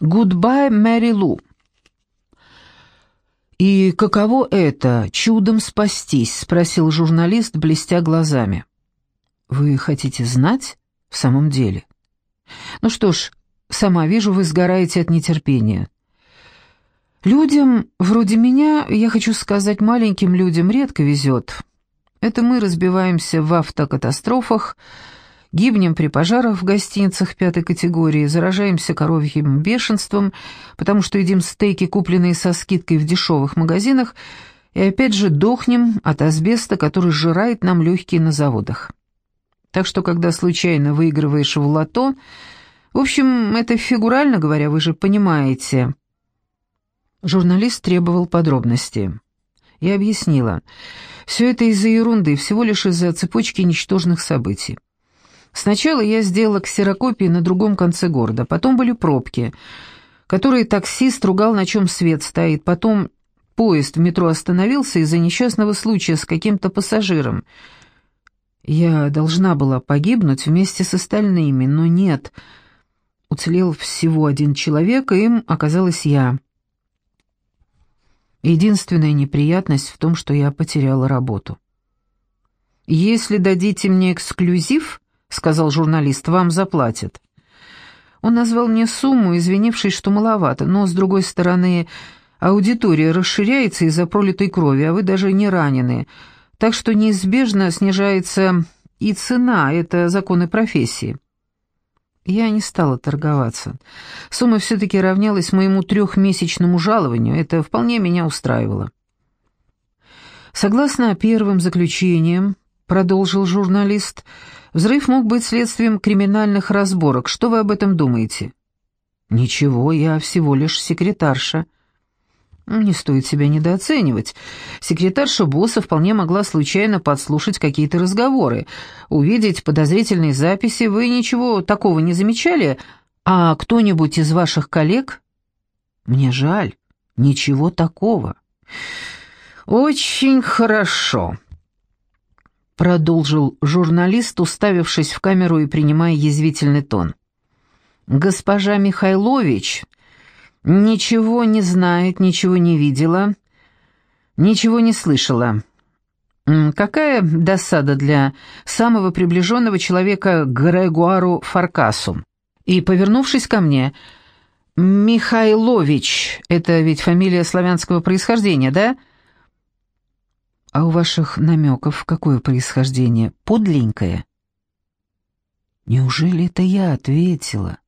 «Goodbye, Mary Lou». «И каково это, чудом спастись?» — спросил журналист, блестя глазами. «Вы хотите знать? В самом деле?» «Ну что ж, сама вижу, вы сгораете от нетерпения. Людям, вроде меня, я хочу сказать, маленьким людям редко везет. Это мы разбиваемся в автокатастрофах, гибнем при пожарах в гостиницах пятой категории, заражаемся коровьим бешенством, потому что едим стейки, купленные со скидкой в дешевых магазинах, и опять же дохнем от асбеста, который сжирает нам легкие на заводах. Так что, когда случайно выигрываешь в лото, в общем, это фигурально говоря, вы же понимаете. Журналист требовал подробностей. Я объяснила. Все это из-за ерунды, всего лишь из-за цепочки ничтожных событий. Сначала я сделала ксерокопии на другом конце города, потом были пробки, которые таксист ругал, на чем свет стоит, потом поезд в метро остановился из-за несчастного случая с каким-то пассажиром. Я должна была погибнуть вместе с остальными, но нет. Уцелел всего один человек, и им оказалась я. Единственная неприятность в том, что я потеряла работу. «Если дадите мне эксклюзив», — сказал журналист, — «вам заплатят». Он назвал мне сумму, извинившись, что маловато, но, с другой стороны, аудитория расширяется из-за пролитой крови, а вы даже не ранены, так что неизбежно снижается и цена, это законы профессии. Я не стала торговаться. Сумма все-таки равнялась моему трехмесячному жалованию, это вполне меня устраивало. Согласно первым заключениям, продолжил журналист, взрыв мог быть следствием криминальных разборок. Что вы об этом думаете? Ничего, я всего лишь секретарша. Не стоит себя недооценивать. Секретарша босса вполне могла случайно подслушать какие-то разговоры. Увидеть подозрительные записи вы ничего такого не замечали? А кто-нибудь из ваших коллег? Мне жаль, ничего такого. Очень хорошо. Продолжил журналист, уставившись в камеру и принимая язвительный тон. Госпожа Михайлович Ничего не знает, ничего не видела, ничего не слышала. Какая досада для самого приближенного человека к Грегуару Фаркасу. И, повернувшись ко мне, «Михайлович, это ведь фамилия славянского происхождения, да?» «А у ваших намеков какое происхождение? Подленькое?» «Неужели это я ответила?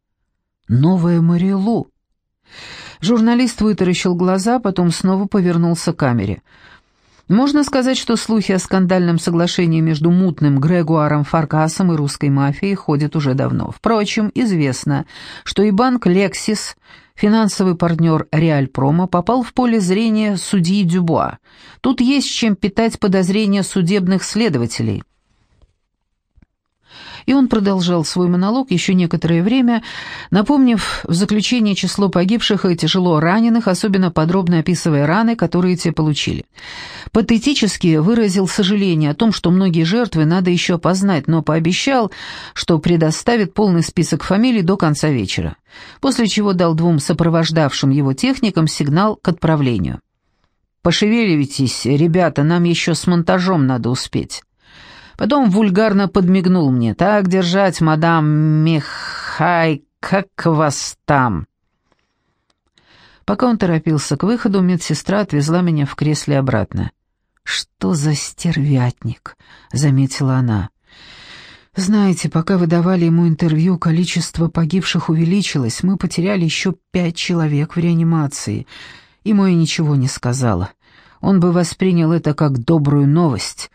Новая Марилу?» Журналист вытаращил глаза, потом снова повернулся к камере. Можно сказать, что слухи о скандальном соглашении между мутным Грегуаром Фаркасом и русской мафией ходят уже давно. Впрочем, известно, что и банк «Лексис», финансовый партнер «Реальпрома», попал в поле зрения судьи Дюбуа. Тут есть чем питать подозрения судебных следователей. И он продолжал свой монолог еще некоторое время, напомнив в заключение число погибших и тяжело раненых, особенно подробно описывая раны, которые те получили. Патетически выразил сожаление о том, что многие жертвы надо еще опознать, но пообещал, что предоставит полный список фамилий до конца вечера, после чего дал двум сопровождавшим его техникам сигнал к отправлению. «Пошевеливайтесь, ребята, нам еще с монтажом надо успеть». Потом вульгарно подмигнул мне. «Так держать, мадам Михай, как вас там?» Пока он торопился к выходу, медсестра отвезла меня в кресле обратно. «Что за стервятник?» — заметила она. «Знаете, пока вы давали ему интервью, количество погибших увеличилось. Мы потеряли еще пять человек в реанимации. Ему я ничего не сказала. Он бы воспринял это как добрую новость.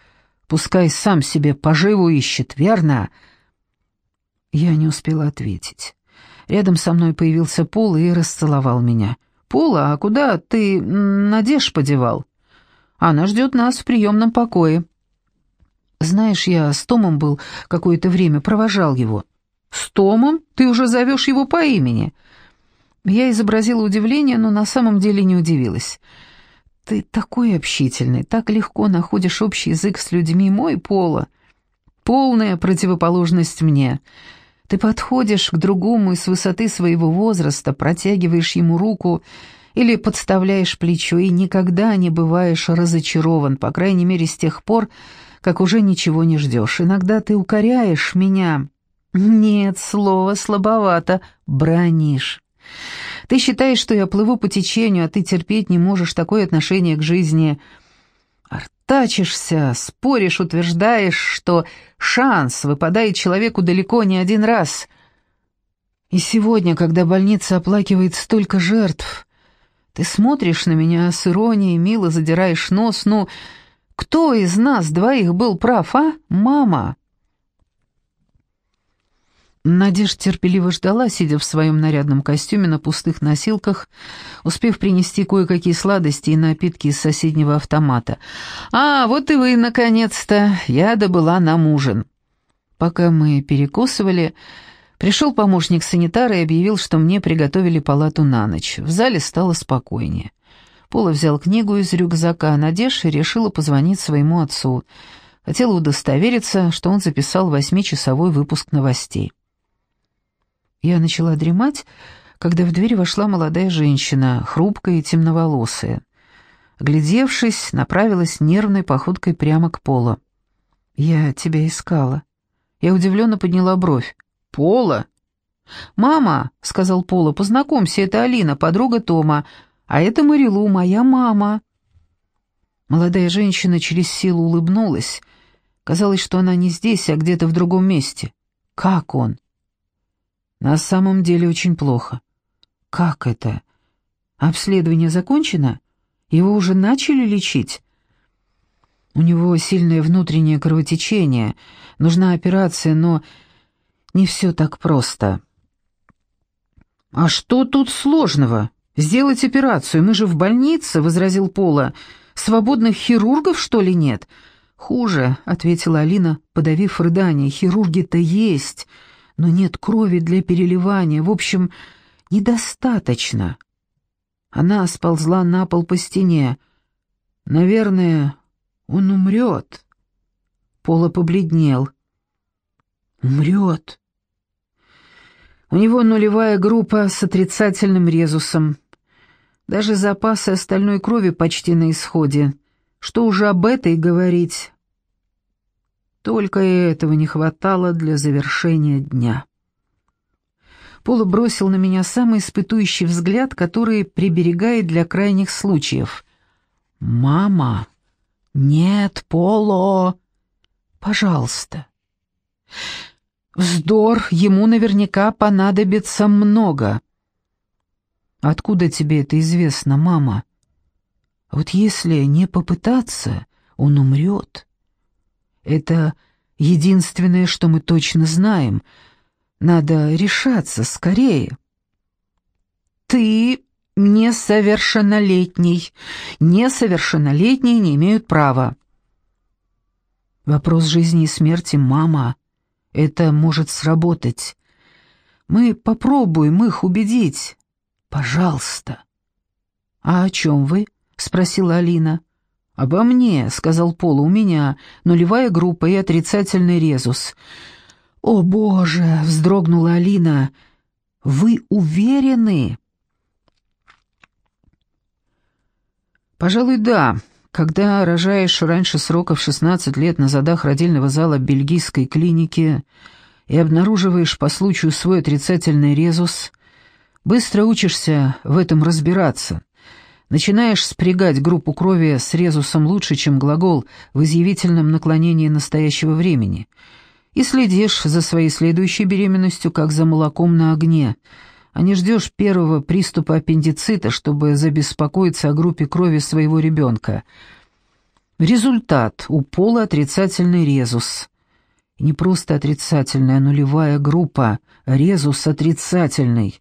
Пускай сам себе поживу ищет, верно?» Я не успела ответить. Рядом со мной появился Пол и расцеловал меня. «Пола, а куда ты Надеж подевал?» «Она ждет нас в приемном покое». «Знаешь, я с Томом был какое-то время, провожал его». «С Томом? Ты уже зовешь его по имени?» Я изобразила удивление, но на самом деле не удивилась. Ты такой общительный, так легко находишь общий язык с людьми, мой Пола. Полная противоположность мне. Ты подходишь к другому и с высоты своего возраста протягиваешь ему руку или подставляешь плечо, и никогда не бываешь разочарован, по крайней мере с тех пор, как уже ничего не ждешь. Иногда ты укоряешь меня. Нет, слово слабовато, бронишь. Ты считаешь, что я плыву по течению, а ты терпеть не можешь такое отношение к жизни. Артачишься, споришь, утверждаешь, что шанс выпадает человеку далеко не один раз. И сегодня, когда больница оплакивает столько жертв, ты смотришь на меня с иронией, мило задираешь нос, ну... Кто из нас двоих был прав, а, мама?» Надежда терпеливо ждала, сидя в своем нарядном костюме на пустых носилках, успев принести кое-какие сладости и напитки из соседнего автомата. «А, вот и вы, наконец-то! Я добыла нам ужин». Пока мы перекусывали, пришел помощник санитара и объявил, что мне приготовили палату на ночь. В зале стало спокойнее. Пола взял книгу из рюкзака, а Надежда решила позвонить своему отцу. Хотела удостовериться, что он записал восьмичасовой выпуск новостей. Я начала дремать, когда в дверь вошла молодая женщина, хрупкая и темноволосая. Глядевшись, направилась нервной походкой прямо к Полу. «Я тебя искала». Я удивленно подняла бровь. «Пола?» «Мама», — сказал Пола, — «познакомься, это Алина, подруга Тома, а это Марилу, моя мама». Молодая женщина через силу улыбнулась. Казалось, что она не здесь, а где-то в другом месте. «Как он?» На самом деле очень плохо. Как это? Обследование закончено? Его уже начали лечить? У него сильное внутреннее кровотечение, нужна операция, но не все так просто. «А что тут сложного? Сделать операцию, мы же в больнице», — возразил Пола. «Свободных хирургов, что ли, нет?» «Хуже», — ответила Алина, подавив рыдание. «Хирурги-то есть но нет крови для переливания, в общем, недостаточно. Она сползла на пол по стене. Наверное, он умрет. Пола побледнел. Умрет. У него нулевая группа с отрицательным резусом. Даже запасы остальной крови почти на исходе. Что уже об этой говорить? Только этого не хватало для завершения дня. Пола бросил на меня самый испытующий взгляд, который приберегает для крайних случаев. «Мама! Нет, Поло! Пожалуйста!» «Вздор! Ему наверняка понадобится много!» «Откуда тебе это известно, мама?» «Вот если не попытаться, он умрет». Это единственное, что мы точно знаем. Надо решаться скорее. Ты несовершеннолетний. Несовершеннолетние не имеют права. Вопрос жизни и смерти, мама. Это может сработать. Мы попробуем их убедить. Пожалуйста. А о чем вы? спросила Алина. «Обо мне», — сказал Пола, — «у меня нулевая группа и отрицательный резус». «О, Боже!» — вздрогнула Алина. «Вы уверены?» «Пожалуй, да. Когда рожаешь раньше срока в 16 лет на задах родильного зала бельгийской клиники и обнаруживаешь по случаю свой отрицательный резус, быстро учишься в этом разбираться». Начинаешь спрягать группу крови с резусом лучше, чем глагол в изъявительном наклонении настоящего времени, и следишь за своей следующей беременностью, как за молоком на огне, а не ждешь первого приступа аппендицита, чтобы забеспокоиться о группе крови своего ребенка. Результат – у пола отрицательный резус. Не просто отрицательная, а нулевая группа, резус отрицательный.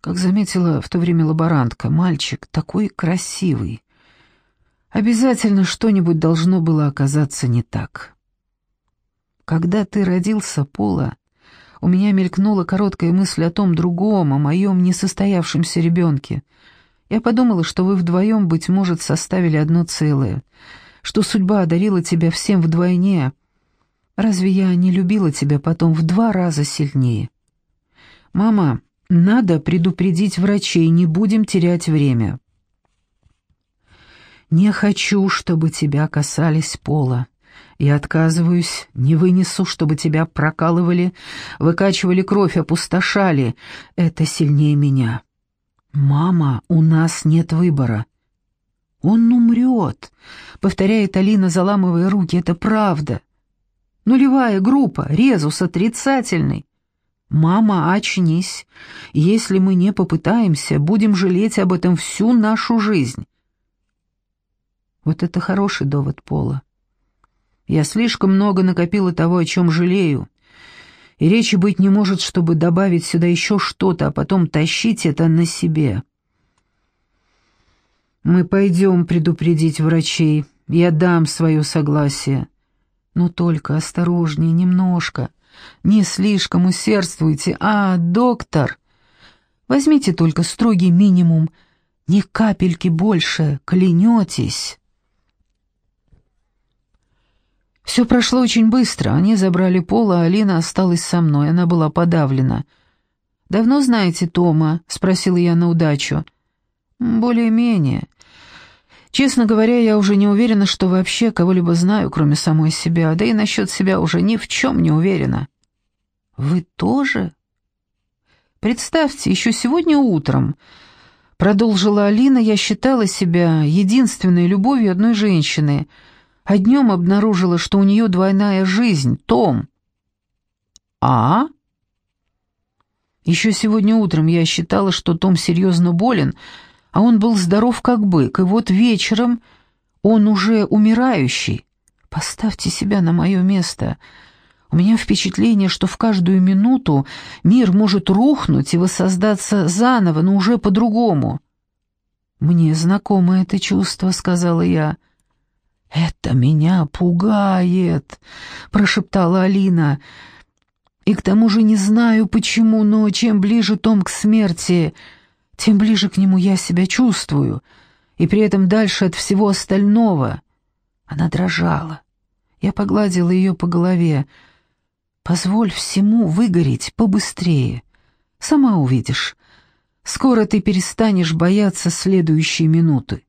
Как заметила в то время лаборантка, мальчик такой красивый. Обязательно что-нибудь должно было оказаться не так. Когда ты родился, Пола, у меня мелькнула короткая мысль о том другом, о моем несостоявшемся ребенке. Я подумала, что вы вдвоем, быть может, составили одно целое, что судьба одарила тебя всем вдвойне. Разве я не любила тебя потом в два раза сильнее? Мама, надо предупредить врачей, не будем терять время. Не хочу, чтобы тебя касались пола. Я отказываюсь, не вынесу, чтобы тебя прокалывали, выкачивали кровь, опустошали. Это сильнее меня. Мама, у нас нет выбора. Он умрет, повторяет Алина, заламывая руки. Это правда. Нулевая группа, резус отрицательный. «Мама, очнись. Если мы не попытаемся, будем жалеть об этом всю нашу жизнь». Вот это хороший довод Пола. Я слишком много накопила того, о чем жалею. И речи быть не может, чтобы добавить сюда еще что-то, а потом тащить это на себе. Мы пойдем предупредить врачей. Я дам свое согласие. Но только осторожнее немножко. Не слишком усердствуйте. А, доктор, возьмите только строгий минимум. Ни капельки больше, клянетесь. Все прошло очень быстро. Они забрали Пола, а Алина осталась со мной. Она была подавлена. «Давно знаете Тома?» — спросила я на удачу. «Более-менее. Честно говоря, я уже не уверена, что вообще кого-либо знаю, кроме самой себя, да и насчет себя уже ни в чем не уверена». «Вы тоже?» «Представьте, еще сегодня утром...» Продолжила Алина, я считала себя единственной любовью одной женщины, а днем обнаружила, что у нее двойная жизнь, Том. «А?» Еще сегодня утром я считала, что Том серьезно болен, а он был здоров как бык, и вот вечером он уже умирающий. Поставьте себя на мое место. У меня впечатление, что в каждую минуту мир может рухнуть и воссоздаться заново, но уже по-другому. «Мне знакомо это чувство», — сказала я. «Это меня пугает», — прошептала Алина. «И к тому же не знаю почему, но чем ближе Том к смерти, тем ближе к нему я себя чувствую, и при этом дальше от всего остального». Она дрожала. Я погладила ее по голове. «Позволь всему выгореть побыстрее. Сама увидишь. Скоро ты перестанешь бояться следующей минуты».